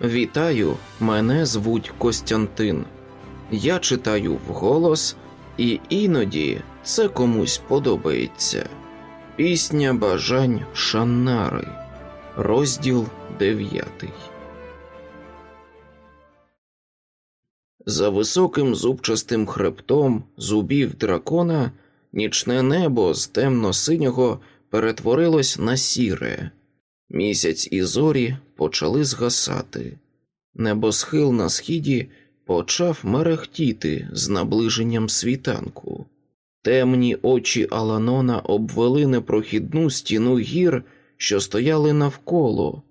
Вітаю, мене звуть Костянтин. Я читаю вголос, і іноді це комусь подобається. Пісня бажань Шаннари, розділ дев'ятий. За високим зубчастим хребтом зубів дракона нічне небо з темно-синього перетворилось на сіре. Місяць і зорі почали згасати. Небосхил на східі почав мерехтіти з наближенням світанку. Темні очі Аланона обвели непрохідну стіну гір, що стояли навколо,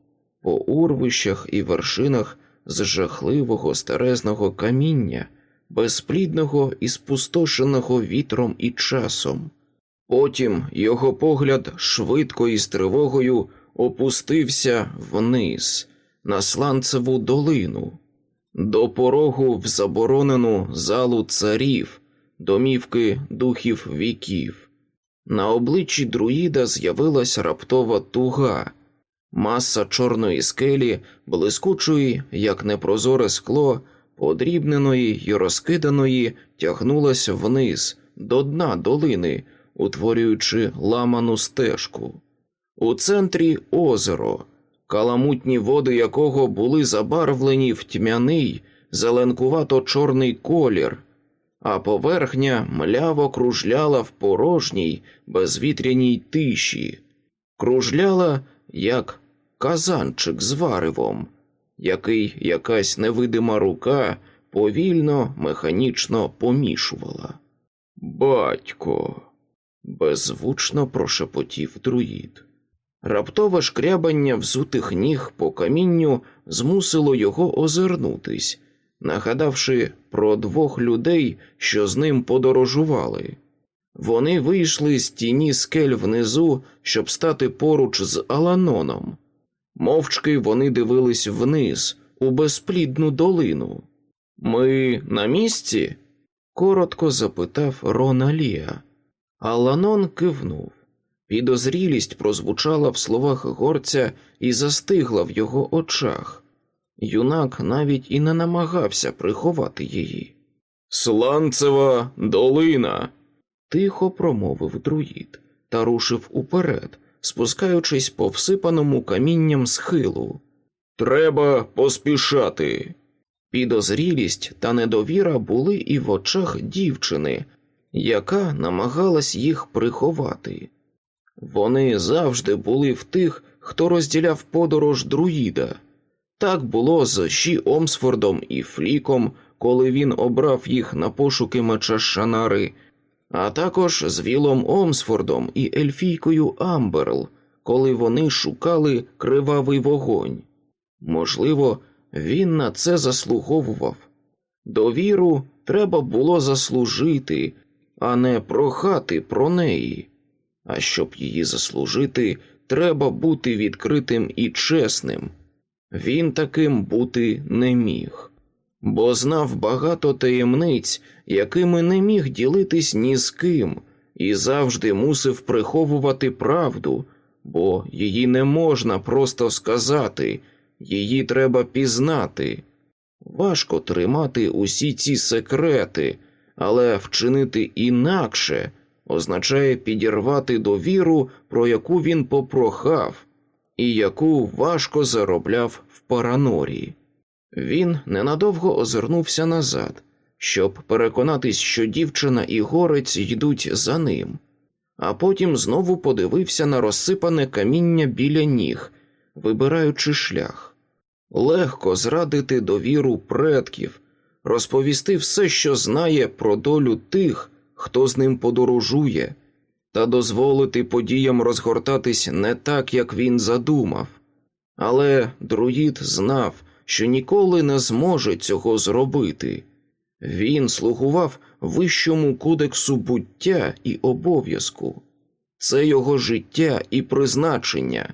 по урвищах і вершинах з жахливого старезного каміння, безплідного і спустошеного вітром і часом. Потім його погляд швидко і з тривогою опустився вниз, на сланцеву долину, до порогу в заборонену залу царів, домівки духів віків. На обличчі друїда з'явилась раптова туга, маса чорної скелі, блискучої, як непрозоре скло, подрібненої й розкиданої, тягнулася вниз, до дна долини, утворюючи ламану стежку. У центрі озеро, каламутні води якого були забарвлені в тьмяний, зеленкувато чорний колір, а поверхня мляво кружляла в порожній, безвітряній тиші, кружляла, як казанчик з варивом, який якась невидима рука повільно, механічно помішувала. Батько, беззвучно прошепотів друїд. Раптове шкрябання взутих ніг по камінню змусило його озирнутись, нагадавши про двох людей, що з ним подорожували. Вони вийшли з тіні скель внизу, щоб стати поруч з Аланоном. Мовчки вони дивились вниз, у безплідну долину. Ми на місці? коротко запитав Рона Лія. Аланон кивнув. Підозрілість прозвучала в словах горця і застигла в його очах. Юнак навіть і не намагався приховати її. Сланцева долина. тихо промовив друїд та рушив уперед, спускаючись по всипаному камінням схилу. Треба поспішати. Підозрілість та недовіра були і в очах дівчини, яка намагалась їх приховати. Вони завжди були в тих, хто розділяв подорож друїда. Так було з Ші Омсфордом і Фліком, коли він обрав їх на пошуки меча Шанари, а також з Вілом Омсфордом і Ельфійкою Амберл, коли вони шукали кривавий вогонь. Можливо, він на це заслуговував. Довіру треба було заслужити, а не прохати про неї. А щоб її заслужити, треба бути відкритим і чесним. Він таким бути не міг, бо знав багато таємниць, якими не міг ділитись ні з ким, і завжди мусив приховувати правду, бо її не можна просто сказати, її треба пізнати. Важко тримати усі ці секрети, але вчинити інакше означає підірвати довіру, про яку він попрохав, і яку важко заробляв в паранорі. Він ненадовго озирнувся назад, щоб переконатись, що дівчина і горець йдуть за ним, а потім знову подивився на розсипане каміння біля ніг, вибираючи шлях. Легко зрадити довіру предків, розповісти все, що знає про долю тих, хто з ним подорожує, та дозволити подіям розгортатись не так, як він задумав. Але друїд знав, що ніколи не зможе цього зробити. Він слугував вищому кодексу буття і обов'язку, це його життя і призначення.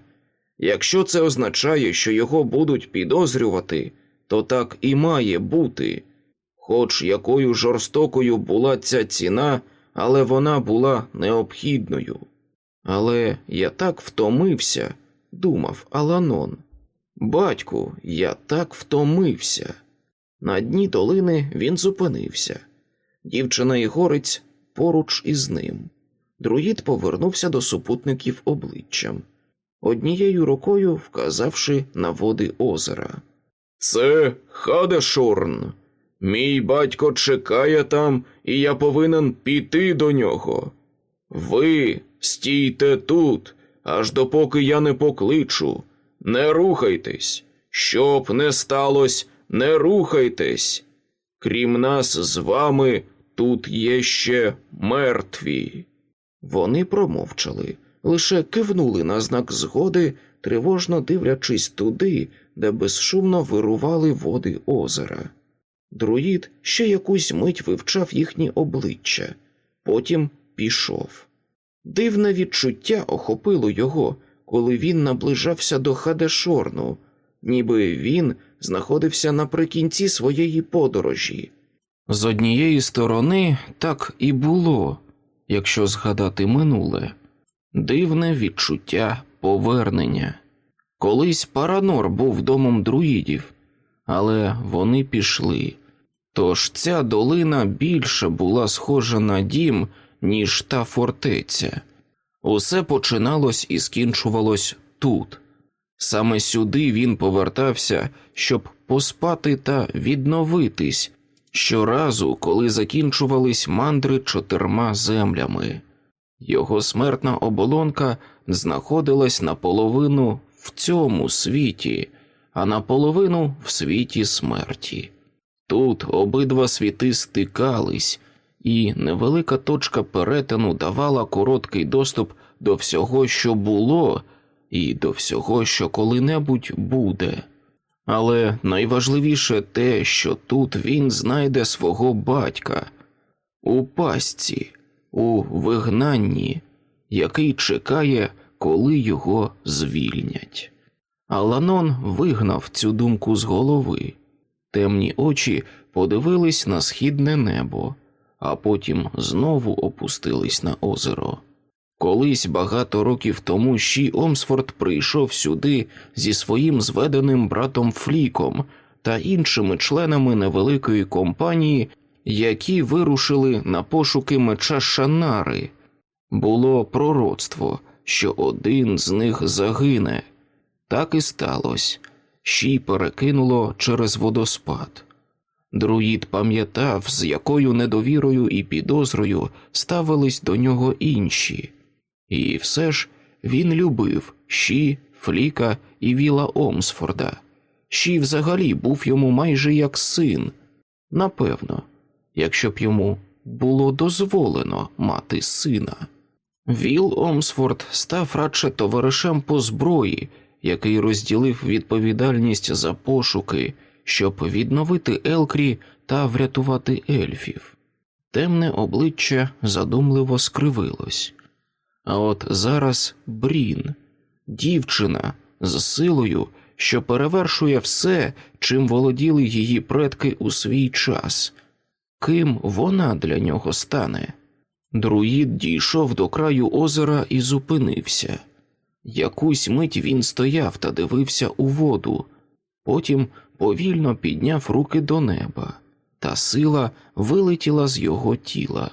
Якщо це означає, що його будуть підозрювати, то так і має бути. Хоч якою жорстокою була ця ціна, але вона була необхідною. Але я так втомився, думав Аланон. Батьку, я так втомився. На дні долини він зупинився. Дівчина і горець поруч із ним. Друїд повернувся до супутників обличчям, однією рукою вказавши на води озера. Це Хадешорн. Мій батько чекає там, і я повинен піти до нього. Ви стійте тут, аж допоки я не покличу. Не рухайтесь. Щоб не сталося, не рухайтесь. Крім нас з вами, тут є ще мертві. Вони промовчали, лише кивнули на знак згоди, тривожно дивлячись туди, де безшумно вирували води озера. Друїд ще якусь мить вивчав їхні обличчя, потім пішов. Дивне відчуття охопило його, коли він наближався до Хадешорну, ніби він знаходився наприкінці своєї подорожі. З однієї сторони так і було, якщо згадати минуле, дивне відчуття повернення. Колись Паранор був домом друїдів, але вони пішли. Тож ця долина більше була схожа на дім, ніж та фортеця. Усе починалось і скінчувалось тут. Саме сюди він повертався, щоб поспати та відновитись щоразу, коли закінчувались мандри чотирма землями. Його смертна оболонка знаходилась наполовину в цьому світі, а наполовину в світі смерті. Тут обидва світи стикались, і невелика точка перетину давала короткий доступ до всього, що було, і до всього, що коли-небудь буде. Але найважливіше те, що тут він знайде свого батька у пастці, у вигнанні, який чекає, коли його звільнять. Аланон вигнав цю думку з голови. Темні очі подивились на східне небо, а потім знову опустились на озеро. Колись багато років тому Ші Омсфорд прийшов сюди зі своїм зведеним братом Фліком та іншими членами невеликої компанії, які вирушили на пошуки меча Шанари. Було пророцтво, що один з них загине. Так і сталося. Ші перекинуло через водоспад. Друїд пам'ятав, з якою недовірою і підозрою ставились до нього інші. І все ж він любив Ші, Фліка і Віла Омсфорда. Ші взагалі був йому майже як син. Напевно, якщо б йому було дозволено мати сина. Віл Омсфорд став радше товаришем по зброї, який розділив відповідальність за пошуки, щоб відновити Елкрі та врятувати ельфів. Темне обличчя задумливо скривилось. А от зараз Брін, дівчина з силою, що перевершує все, чим володіли її предки у свій час, ким вона для нього стане. Друїд дійшов до краю озера і зупинився. Якусь мить він стояв та дивився у воду, потім повільно підняв руки до неба, та сила вилетіла з його тіла.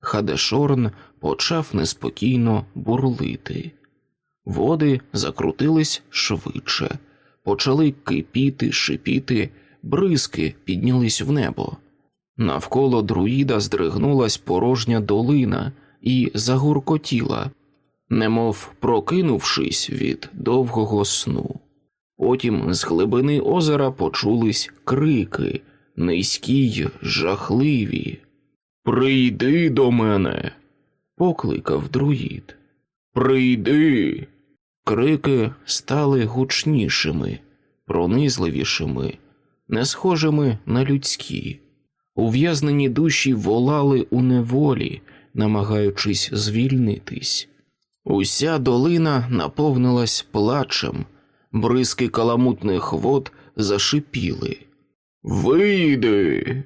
Хадешорн почав неспокійно бурлити. Води закрутились швидше, почали кипіти, шипіти, бризки піднялись в небо. Навколо друїда здригнулась порожня долина і загуркотіла, немов прокинувшись від довгого сну. Потім з глибини озера почулись крики, низькі й жахливі. Прийди до мене, покликав друїд. Прийди. Крики стали гучнішими, пронизливішими, не схожими на людські. Ув'язнені душі волали у неволі, намагаючись звільнитись. Уся долина наповнилась плачем, бризки каламутних вод зашипіли. Вийди.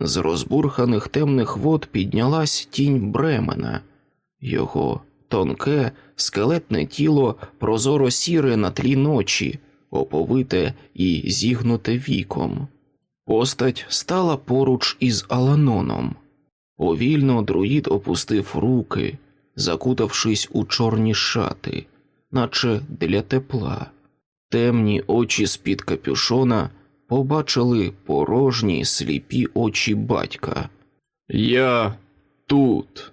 З розбурханих темних вод піднялась тінь Бремена, його тонке, скелетне тіло прозоро сіре на тлі ночі, оповите і зігнуте віком. Постать стала поруч із Аланоном. Повільно друїд опустив руки, закутавшись у чорні шати, наче для тепла. Темні очі з-під капюшона побачили порожні сліпі очі батька. Я тут.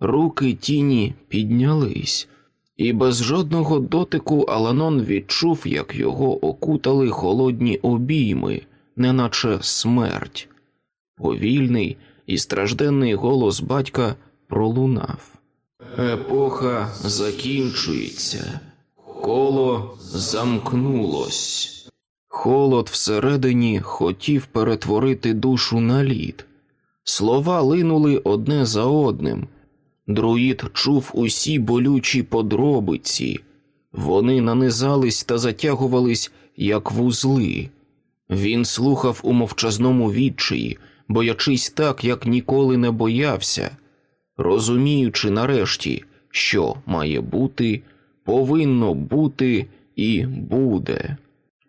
Руки тіні піднялись, і без жодного дотику Аланон відчув, як його окутали холодні обійми, неначе смерть. Повільний і стражденний голос батька пролунав. Епоха закінчується, коло замкнулось. Холод всередині хотів перетворити душу на лід. Слова линули одне за одним. Друїд чув усі болючі подробиці, вони нанизались та затягувались, як вузли. Він слухав у мовчазному відчаї, боячись так, як ніколи не боявся, розуміючи нарешті, що має бути, повинно бути і буде.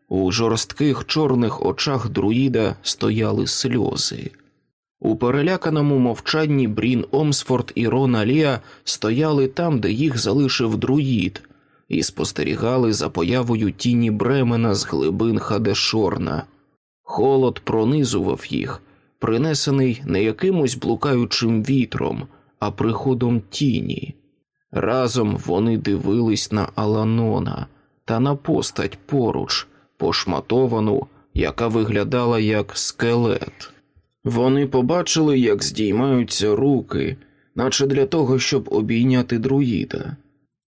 У жорстких чорних очах друїда стояли сльози. У переляканому мовчанні Брін Омсфорд і Рона Ліа стояли там, де їх залишив друїд, і спостерігали за появою тіні Бремена з глибин Хадешорна. Холод пронизував їх, принесений не якимось блукаючим вітром, а приходом тіні. Разом вони дивились на Аланона та на постать поруч, пошматовану, яка виглядала як скелет. Вони побачили, як здіймаються руки, наче для того, щоб обійняти друїда.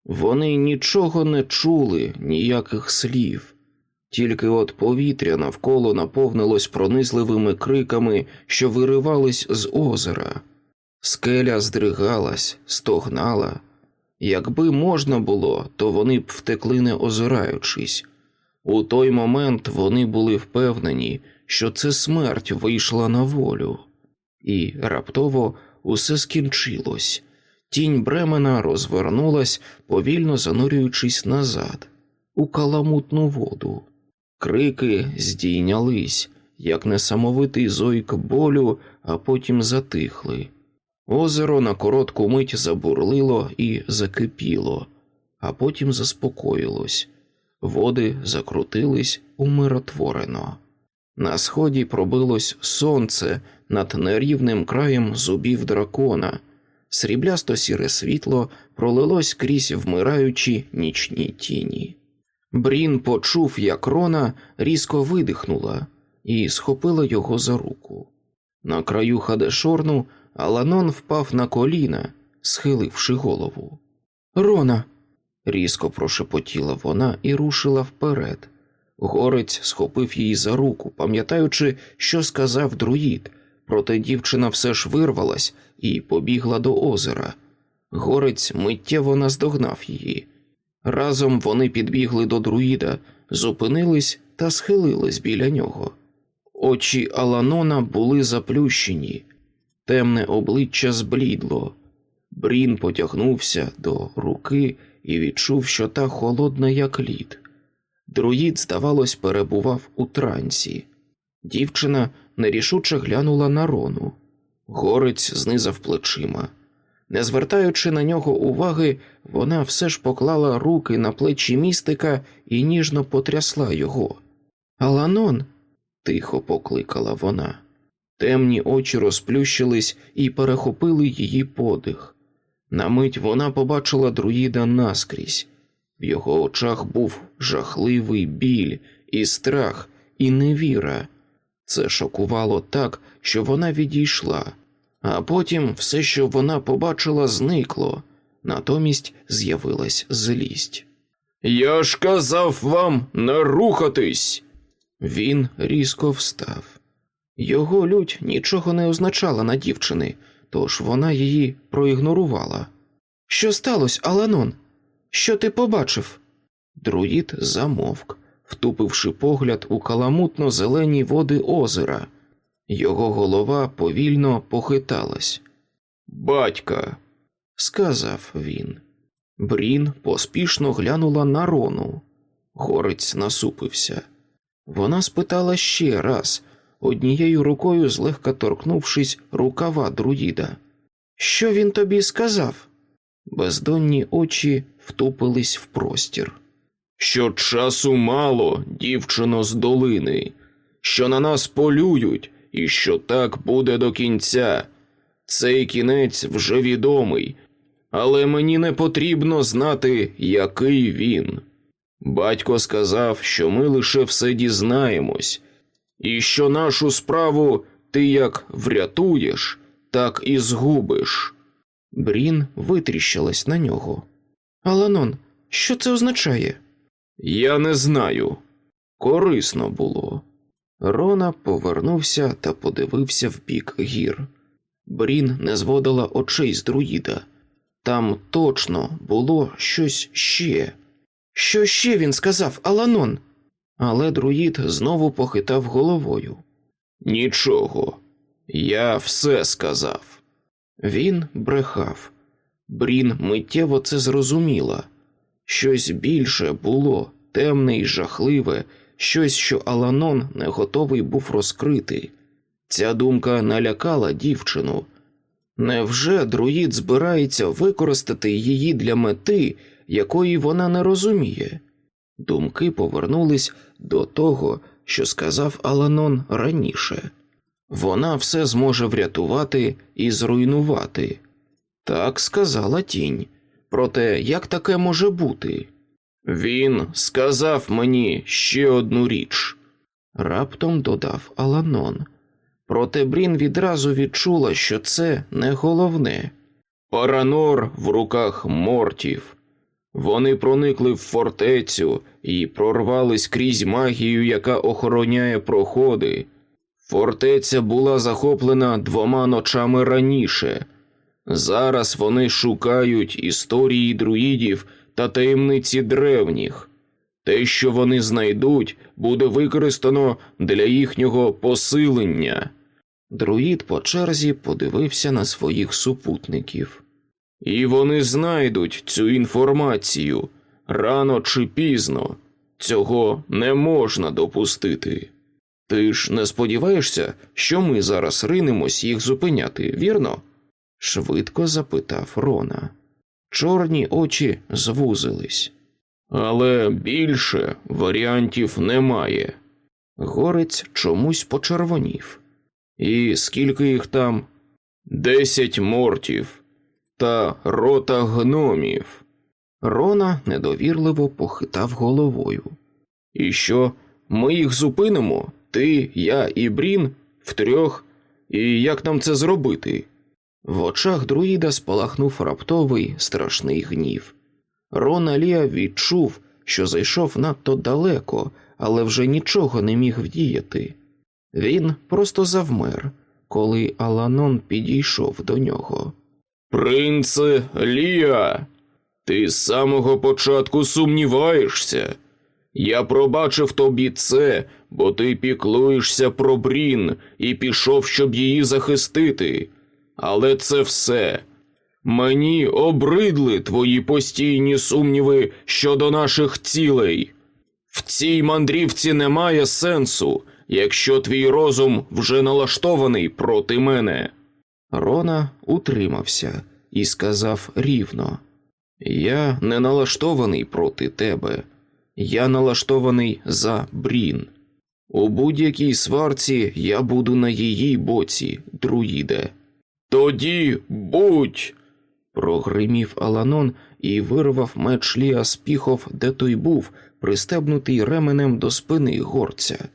Вони нічого не чули, ніяких слів, тільки от повітря навколо наповнилось пронизливими криками, що виривались з озера. Скеля здригалась, стогнала. Якби можна було, то вони б втекли не озираючись. У той момент вони були впевнені, що це смерть вийшла на волю, і раптово усе скінчилось. Тінь Бремена розвернулась, повільно занурюючись назад, у каламутну воду. Крики здійнялись, як несамовитий зойк болю, а потім затихли. Озеро на коротку мить забурлило і закипіло, а потім заспокоїлось. Води закрутились умиротворено. На сході пробилось сонце над нерівним краєм зубів дракона, сріблясто сіре світло пролилось крізь вмираючі нічні тіні. Брін почув, як Рона різко видихнула і схопила його за руку. На краю Хадешорну Аланон впав на коліна, схиливши голову. Рона. різко прошепотіла вона і рушила вперед. Горець схопив її за руку, пам'ятаючи, що сказав друїд, проте дівчина все ж вирвалась і побігла до озера. Горець миттєво наздогнав її. Разом вони підбігли до друїда, зупинились та схилились біля нього. Очі Аланона були заплющені, темне обличчя зблідло. Брін потягнувся до руки і відчув, що та холодна, як лід. Друїд, здавалось, перебував у трансі. Дівчина нерішуче глянула на рону. Горець знизав плечима. Не звертаючи на нього уваги, вона все ж поклала руки на плечі містика і ніжно потрясла його. Аланон, тихо покликала вона. Темні очі розплющились і перехопили її подих. На мить вона побачила друїда наскрізь. В його очах був жахливий біль, і страх, і невіра. Це шокувало так, що вона відійшла, а потім все, що вона побачила, зникло, натомість з'явилась злість. Я ж казав вам не рухатись. Він різко встав. Його лють нічого не означала на дівчини, тож вона її проігнорувала. Що сталося, Аланон? Що ти побачив? Друїд замовк, втупивши погляд у каламутно зелені води озера. Його голова повільно похиталась. Батька, сказав він. Брін поспішно глянула на рону. Горець насупився. Вона спитала ще раз, однією рукою злегка торкнувшись рукава друїда. Що він тобі сказав? Бездонні очі втупились в простір. Що часу мало, дівчино з долини, що на нас полюють, і що так буде до кінця. Цей кінець вже відомий, але мені не потрібно знати, який він. Батько сказав, що ми лише все дізнаємось, і що нашу справу ти як врятуєш, так і згубиш. Брін витріщилась на нього. Аланон, що це означає? Я не знаю. Корисно було. Рона повернувся та подивився в бік гір. Брін не зводила очей з друїда. Там точно було щось ще. Що ще він сказав, Аланон? Але друїд знову похитав головою. Нічого, я все сказав. Він брехав. Брін миттєво це зрозуміла. Щось більше було, темне і жахливе, щось, що Аланон не готовий був розкрити. Ця думка налякала дівчину. Невже друїд збирається використати її для мети, якої вона не розуміє? Думки повернулись до того, що сказав Аланон раніше вона все зможе врятувати і зруйнувати. Так сказала тінь. Проте як таке може бути? Він сказав мені ще одну річ, раптом додав Аланон. Проте Брін відразу відчула, що це не головне. Паранор в руках мортів. Вони проникли в фортецю і прорвались крізь магію, яка охороняє проходи. Фортеця була захоплена двома ночами раніше. Зараз вони шукають історії друїдів та таємниці древніх. Те, що вони знайдуть, буде використано для їхнього посилення. Друїд по черзі подивився на своїх супутників. І вони знайдуть цю інформацію рано чи пізно. Цього не можна допустити. Ти ж не сподіваєшся, що ми зараз ринемось їх зупиняти, вірно? швидко запитав Рона. Чорні очі звузились. Але більше варіантів немає. Горець чомусь почервонів. І скільки їх там? Десять мортів та рота гномів. Рона недовірливо похитав головою. І що? Ми їх зупинимо? Ти, я і Брін втрьох. І як нам це зробити? В очах друїда спалахнув раптовий страшний гнів. Рона Лія відчув, що зайшов надто далеко, але вже нічого не міг вдіяти. Він просто завмер, коли Аланон підійшов до нього. Принце Лія, ти з самого початку сумніваєшся. Я пробачив тобі це, бо ти піклуєшся про Брін і пішов, щоб її захистити. Але це все. Мені обридли твої постійні сумніви щодо наших цілей. В цій мандрівці немає сенсу, якщо твій розум вже налаштований проти мене. Рона утримався і сказав рівно: Я не налаштований проти тебе, я налаштований за Брін. У будь-якій сварці я буду на її боці, друїде. Тоді будь. прогримів Аланон і вирвав меч Ліа з де той був, пристебнутий ременем до спини горця.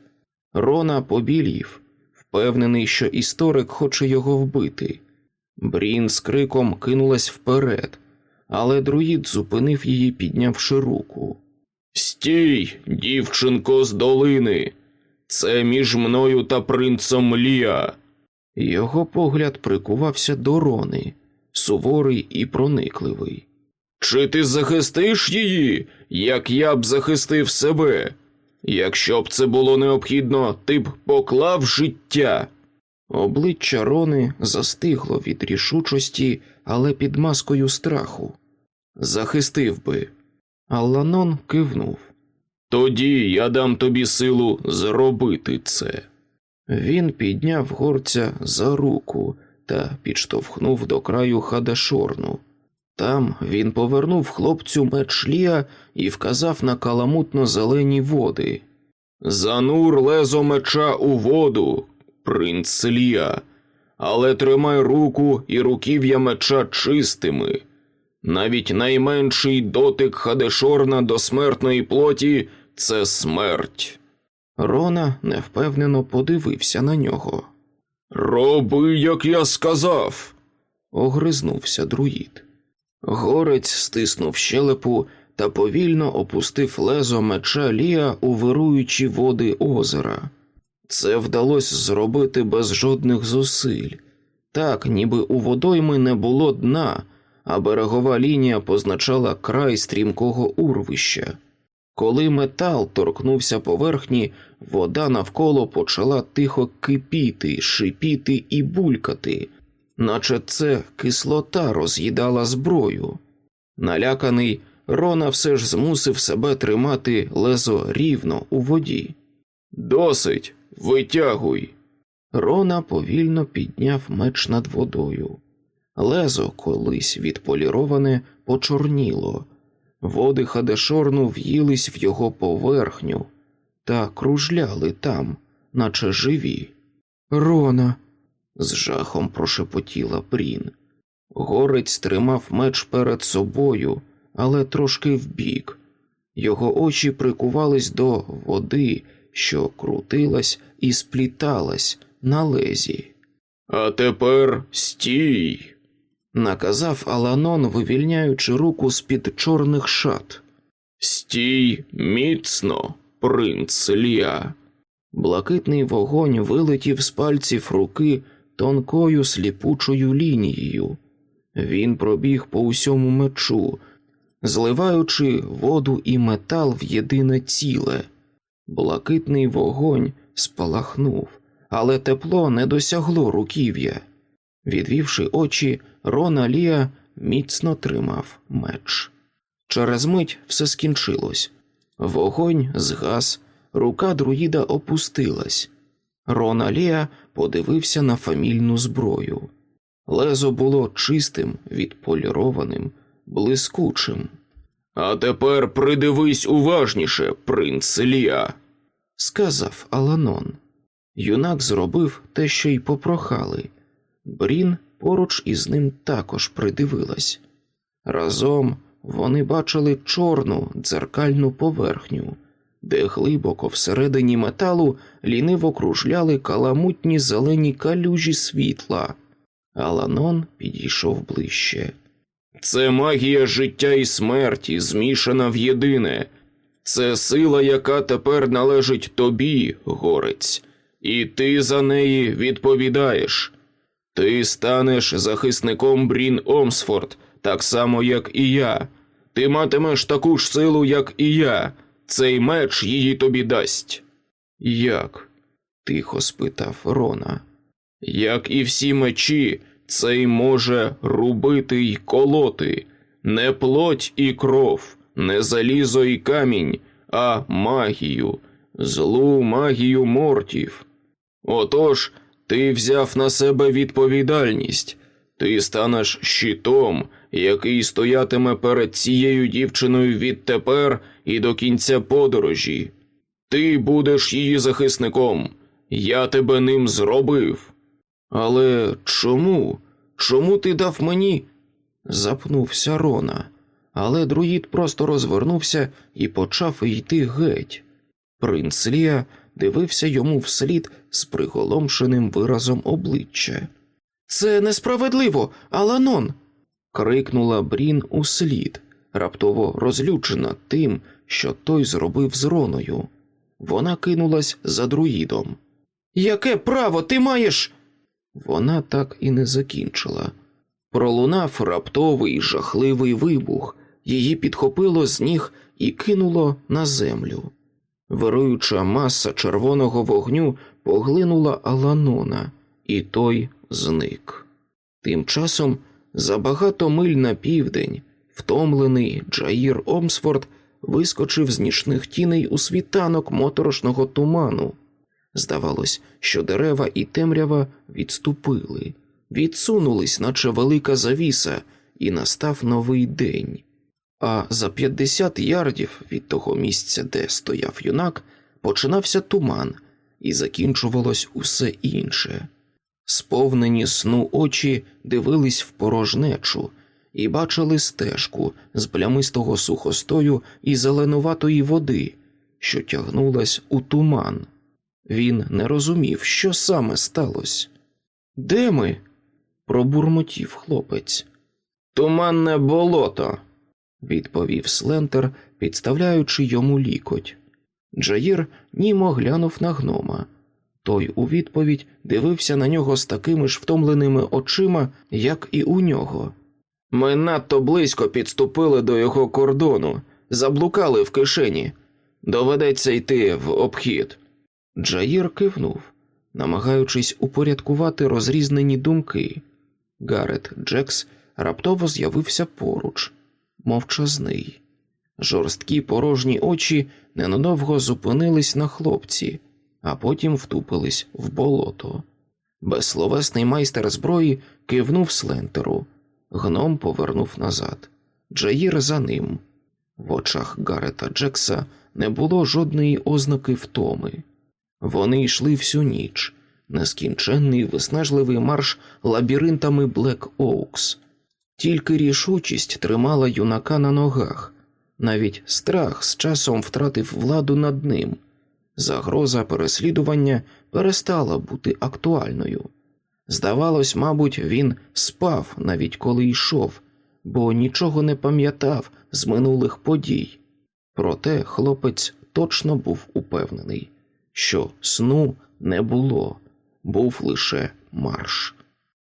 Рона побілів, впевнений, що історик хоче його вбити. Брін з криком кинулась вперед, але друїд зупинив її, піднявши руку. Стій, дівчинко з долини, це між мною та принцем Ліа. Його погляд прикувався до Рони, суворий і проникливий. Чи ти захистиш її, як я б захистив себе? Якщо б це було необхідно, ти б поклав життя. Обличчя Рони застигло від рішучості, але під маскою страху. Захистив би. Алланон кивнув. Тоді я дам тобі силу зробити це. Він підняв горця за руку та підштовхнув до краю хадашорну. Там він повернув хлопцю меч Лія і вказав на каламутно зелені води. Занур лезо меча у воду, принц Лія, але тримай руку і руків'я меча чистими. Навіть найменший дотик Хадешорна до смертної плоті це смерть. Рона невпевнено подивився на нього. Роби, як я сказав, огризнувся друїд. Горець стиснув щелепу та повільно опустив лезо меча Лія у вируючі води озера. Це вдалося зробити без жодних зусиль, так, ніби у водойми не було дна, а берегова лінія позначала край стрімкого урвища. Коли метал торкнувся поверхні, вода навколо почала тихо кипіти, шипіти і булькати, наче це кислота роз'їдала зброю. Наляканий, Рона все ж змусив себе тримати лезо рівно у воді. Досить, витягуй. Рона повільно підняв меч над водою. Лезо, колись відполіроване, почорніло. Води Хадешорну в'їлись в його поверхню та кружляли там, наче живі. Рона, з жахом прошепотіла Брін. Горець тримав меч перед собою, але трошки вбік. Його очі прикувались до води, що крутилась і спліталась на лезі. А тепер стій, наказав Аланон, вивільняючи руку з під чорних шат. Стій міцно, принц Лія. Блакитний вогонь вилетів з пальців руки тонкою сліпучою лінією. Він пробіг по усьому мечу, зливаючи воду і метал в єдине ціле. Блакитний вогонь спалахнув, але тепло не досягло руків'я. Відвівши очі, Рона Лія міцно тримав меч. Через мить все скінчилось. Вогонь згас, рука друїда опустилась. Рона Лія подивився на фамільну зброю. Лезо було чистим, відполірованим, блискучим. А тепер придивись уважніше, принц Лія, сказав Аланон. Юнак зробив те, що й попрохали. Брін поруч із ним також придивилась. Разом вони бачили чорну дзеркальну поверхню, де глибоко всередині металу ліниво кружляли каламутні зелені калюжі світла. Аланон підійшов ближче. Це магія життя і смерті, змішана в єдине. Це сила, яка тепер належить тобі, горець, і ти за неї відповідаєш. Ти станеш захисником Брін Омсфорд, так само, як і я. Ти матимеш таку ж силу, як і я. Цей меч її тобі дасть. Як? тихо спитав Рона. Як і всі мечі, цей може рубити й колоти, не плоть і кров, не залізо і камінь, а магію, злу магію мортів. Отож, ти взяв на себе відповідальність, ти станеш щитом, який стоятиме перед цією дівчиною відтепер і до кінця подорожі. Ти будеш її захисником, я тебе ним зробив. Але чому? Чому ти дав мені? запнувся Рона, але друїд просто розвернувся і почав йти геть. Принц Лія дивився йому вслід з приголомшеним виразом обличчя. Це несправедливо, Аланон. Крикнула Брін услід, раптово розлючена тим, що той зробив з Роною. Вона кинулась за друїдом. Яке право ти маєш? Вона так і не закінчила. Пролунав раптовий жахливий вибух, її підхопило з ніг і кинуло на землю. Вируюча маса червоного вогню поглинула Аланона, і той зник. Тим часом за багато миль на південь, втомлений Джаїр Омсфорд вискочив з нічних тіней у світанок моторошного туману. Здавалось, що дерева і темрява відступили, відсунулись, наче велика завіса, і настав новий день. А за 50 ярдів від того місця, де стояв юнак, починався туман, і закінчувалось усе інше. Сповнені сну очі дивились в порожнечу і бачили стежку з плямистого сухостою і зеленуватої води, що тягнулась у туман. Він не розумів, що саме сталося. Де ми? пробурмотів хлопець. Туманне болото, відповів Слентер, підставляючи йому лікоть. Джаїр німо глянув на гнома. Той у відповідь дивився на нього з такими ж втомленими очима, як і у нього. Ми надто близько підступили до його кордону, заблукали в кишені. Доведеться йти в обхід. Джаїр кивнув, намагаючись упорядкувати розрізнені думки. Гарет Джекс раптово з'явився поруч, мовчазний. Жорсткі порожні очі ненадовго зупинились на хлопці, а потім втупились в болото. Безсловесний майстер зброї кивнув слентеру. Гном повернув назад. Джаїр за ним. В очах Гарета Джекса не було жодної ознаки втоми. Вони йшли всю ніч, нескінченний виснажливий марш лабіринтами Блек Оукс. Тільки рішучість тримала юнака на ногах, навіть страх з часом втратив владу над ним. Загроза переслідування перестала бути актуальною. Здавалось, мабуть, він спав навіть коли йшов, бо нічого не пам'ятав з минулих подій. Проте хлопець точно був упевнений, що сну не було, був лише марш.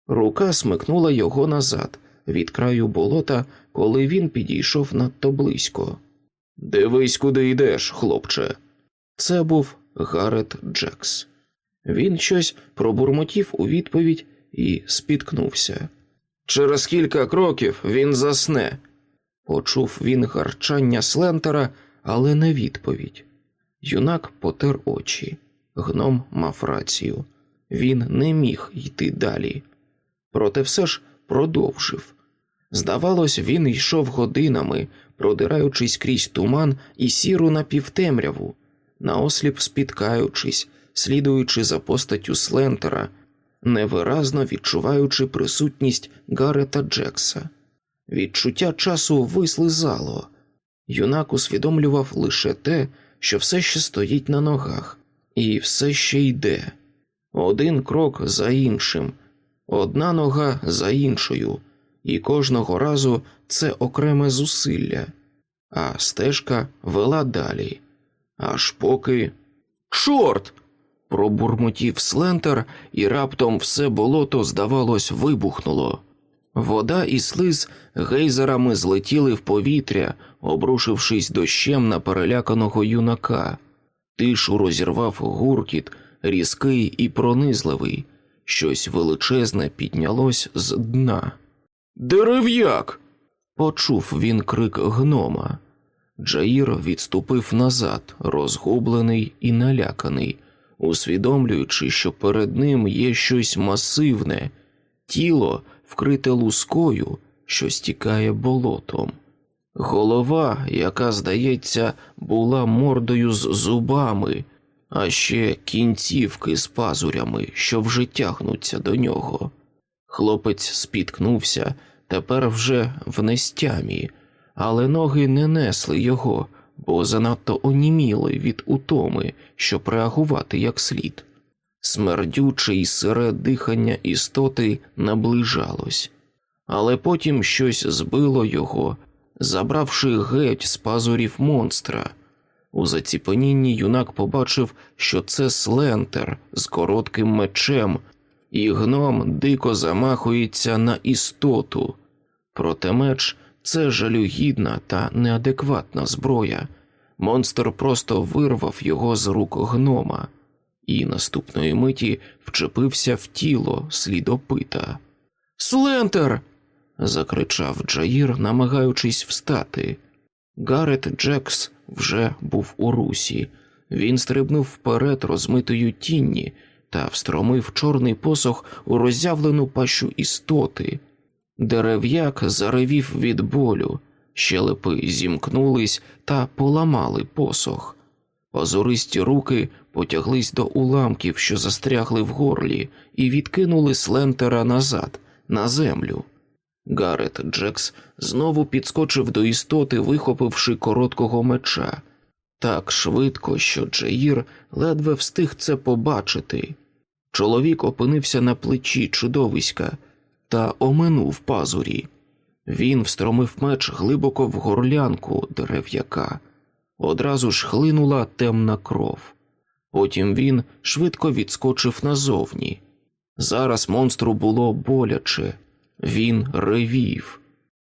Рука смикнула його назад від краю болота, коли він підійшов надто близько. Дивись, куди йдеш, хлопче. Це був Гарет Джекс. Він щось пробурмотів у відповідь і спіткнувся. Через кілька кроків він засне. Почув він гарчання слентера, але не відповідь. Юнак потер очі. Гном мав рацію. Він не міг йти далі. Проте все ж продовжив. Здавалось, він йшов годинами, продираючись крізь туман і сіру напівтемряву, наосліп спіткаючись, слідуючи за постаттю Слентера, невиразно відчуваючи присутність Гарета Джекса. Відчуття часу вислизало. Юнак усвідомлював лише те, що все ще стоїть на ногах, і все ще йде. Один крок за іншим, одна нога за іншою, і кожного разу це окреме зусилля, а стежка вела далі, аж поки. Чорт! пробурмотів слентер, і раптом все болото, здавалось, вибухнуло. Вода і слиз гейзерами злетіли в повітря, обрушившись дощем на переляканого юнака. Тишу розірвав гуркіт, різкий і пронизливий, щось величезне піднялось з дна. Дерев'як. почув він крик гнома. Джаїр відступив назад, розгублений і наляканий, усвідомлюючи, що перед ним є щось масивне, тіло вкрите лускою, що стікає болотом. Голова, яка, здається, була мордою з зубами, а ще кінцівки з пазурями, що вже тягнуться до нього. Хлопець спіткнувся тепер вже в нестямі, але ноги не несли його, бо занадто оніміли від утоми, щоб реагувати як слід. Смердюче й сире дихання істоти наближалось, але потім щось збило його, забравши геть з пазурів монстра. У заціпенінні юнак побачив, що це слентер з коротким мечем, і гном дико замахується на істоту. Проте меч це жалюгідна та неадекватна зброя. Монстр просто вирвав його з рук гнома і наступної миті вчепився в тіло слідопита. Слентер. закричав Джаїр, намагаючись встати. Гарет Джекс вже був у русі. Він стрибнув вперед розмитою тінні та встромив чорний посох у роззявлену пащу істоти. Дерев'як заревів від болю, щелепи зімкнулись та поламали посох. Позористі руки потяглись до уламків, що застрягли в горлі, і відкинули слентера назад, на землю. Гарет Джекс знову підскочив до істоти, вихопивши короткого меча, так швидко, що Джаїр ледве встиг це побачити. Чоловік опинився на плечі чудовиська та оминув пазурі. Він встромив меч глибоко в горлянку дерев'яка. Одразу ж хлинула темна кров. Потім він швидко відскочив назовні. Зараз монстру було боляче, він ревів.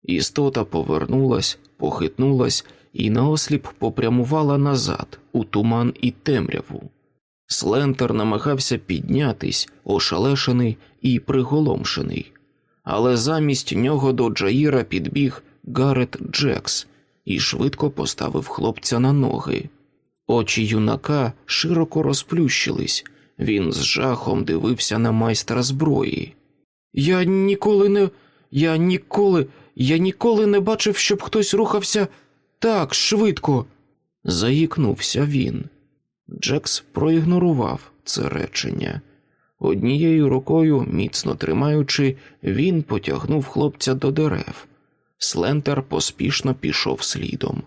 Істота повернулась, похитнулась і наосліп попрямувала назад, у туман і темряву. Слентер намагався піднятись, ошалешений і приголомшений, але замість нього до Джаїра підбіг Гарет Джекс і швидко поставив хлопця на ноги. Очі юнака широко розплющились, він з жахом дивився на майстра зброї. Я ніколи не. Я ніколи. Я ніколи не бачив, щоб хтось рухався так швидко. заїкнувся він. Джекс проігнорував це речення. Однією рукою, міцно тримаючи, він потягнув хлопця до дерев. Слентер поспішно пішов слідом.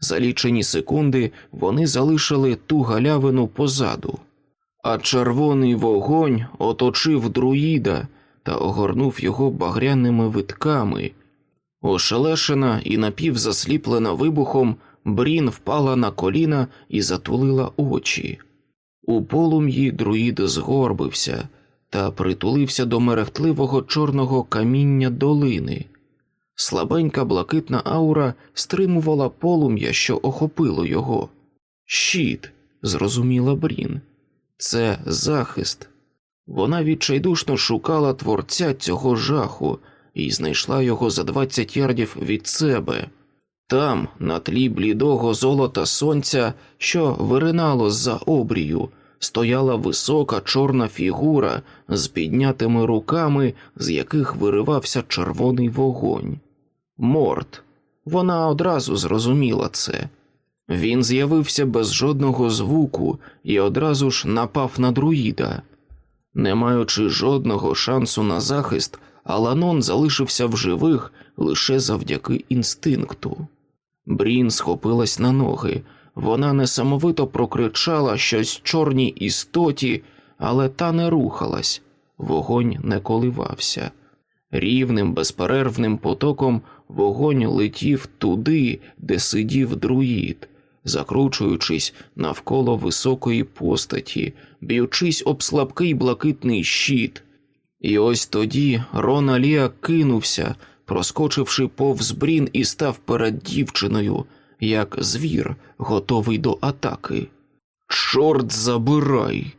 За лічені секунди вони залишили ту галявину позаду, а червоний вогонь оточив друїда та огорнув його багряними витками. Ошелешена і напівзасліплена вибухом, Брін впала на коліна і затулила очі. У полум'ї друїд згорбився та притулився до мерехтливого чорного каміння долини. Слабенька блакитна аура стримувала полум'я, що охопило його. Щит, зрозуміла Брін, це захист. Вона відчайдушно шукала творця цього жаху і знайшла його за двадцять ярдів від себе. Там, на тлі блідого золота сонця, що виринало з-за обрію, стояла висока чорна фігура з піднятими руками, з яких виривався червоний вогонь. Морт. Вона одразу зрозуміла це. Він з'явився без жодного звуку і одразу ж напав на друїда. Не маючи жодного шансу на захист, Аланон залишився в живих лише завдяки інстинкту. Брін схопилась на ноги, вона несамовито прокричала щось чорній істоті, але та не рухалась, вогонь не коливався. Рівним, безперервним потоком вогонь летів туди, де сидів друїд, закручуючись навколо високої постаті, б'ючись об слабкий блакитний щит. І ось тоді Рона Ліа кинувся, проскочивши повз брін і став перед дівчиною, як звір, готовий до атаки. Чорт забирай!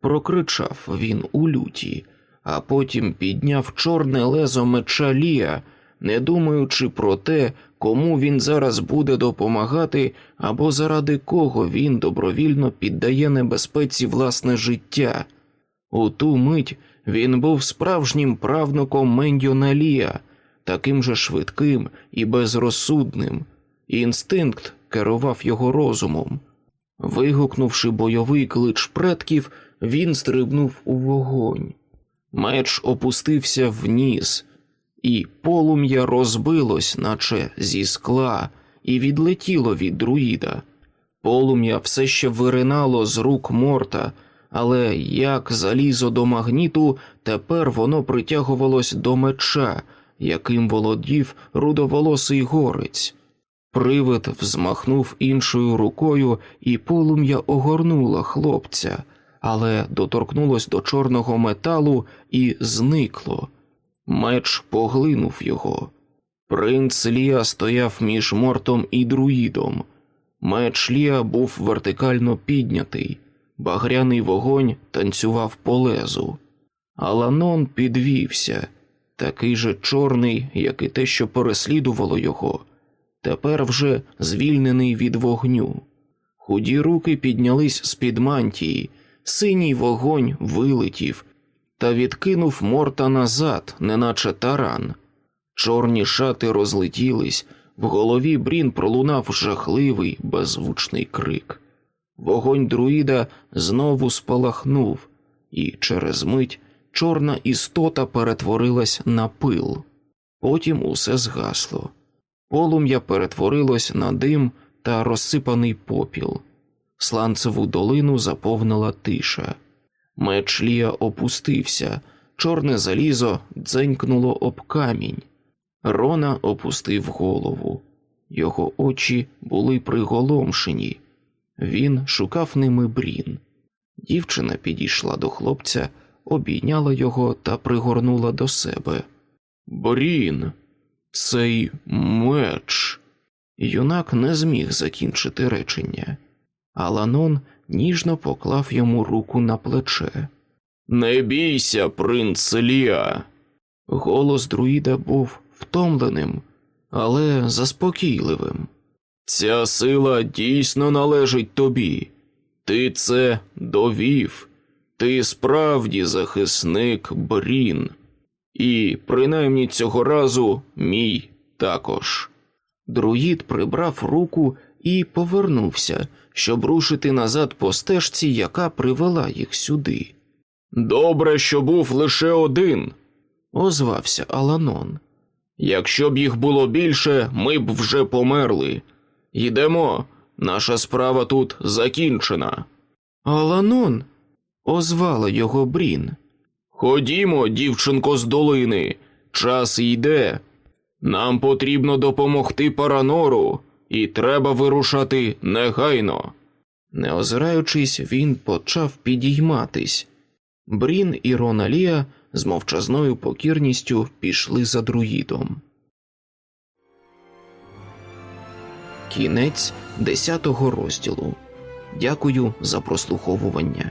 прокричав він у люті, а потім підняв чорне лезо меча Лія, не думаючи про те, кому він зараз буде допомагати, або заради кого він добровільно піддає небезпеці власне життя. У ту мить він був справжнім правнуком Мендьоналія, таким же швидким і безрозсудним. Інстинкт керував його розумом. Вигукнувши бойовий клич предків, він стрибнув у вогонь. Меч опустився вниз, і полум'я розбилось, наче зі скла, і відлетіло від друїда. Полум'я все ще виринало з рук морта, але як залізо до магніту, тепер воно притягувалось до меча, яким володів рудоволосий горець. Привид взмахнув іншою рукою, і полум'я огорнуло хлопця, але доторкнулось до чорного металу і зникло. Меч поглинув його. Принц Ліа стояв між мортом і друїдом. Меч Ліа був вертикально піднятий, багряний вогонь танцював по лезу. Аланон підвівся, такий же чорний, як і те, що переслідувало його. тепер вже звільнений від вогню. Худі руки піднялись з під мантії, синій вогонь вилетів та відкинув морта назад, неначе таран. Чорні шати розлетілись, в голові Брін пролунав жахливий беззвучний крик. Вогонь друїда знову спалахнув, і через мить чорна істота перетворилась на пил. Потім усе згасло. Полум'я перетворилось на дим та розсипаний попіл. Сланцеву долину заповнила тиша. Меч Лія опустився, чорне залізо дзенькнуло об камінь. Рона опустив голову. Його очі були приголомшені. Він шукав ними брін. Дівчина підійшла до хлопця, обійняла його та пригорнула до себе. Брін, цей меч. Юнак не зміг закінчити речення. Аланон ніжно поклав йому руку на плече. Не бійся, принц Ліа. Голос друїда був втомленим, але заспокійливим. Ця сила дійсно належить тобі. Ти це довів. Ти справді захисник Брін. І, принаймні цього разу, мій також. Друїд прибрав руку і повернувся, щоб рушити назад по стежці, яка привела їх сюди. Добре, що був лише один, озвався Аланон. Якщо б їх було більше, ми б вже померли. Йдемо, наша справа тут закінчена. Аланон, озвала його Брін. Ходімо, дівчинко з долини, час йде. Нам потрібно допомогти Паранору, і треба вирушати негайно. Не озираючись, він почав підійматись. Брін і Роналія з мовчазною покірністю пішли за друїдом. Кінець десятого розділу. Дякую за прослуховування.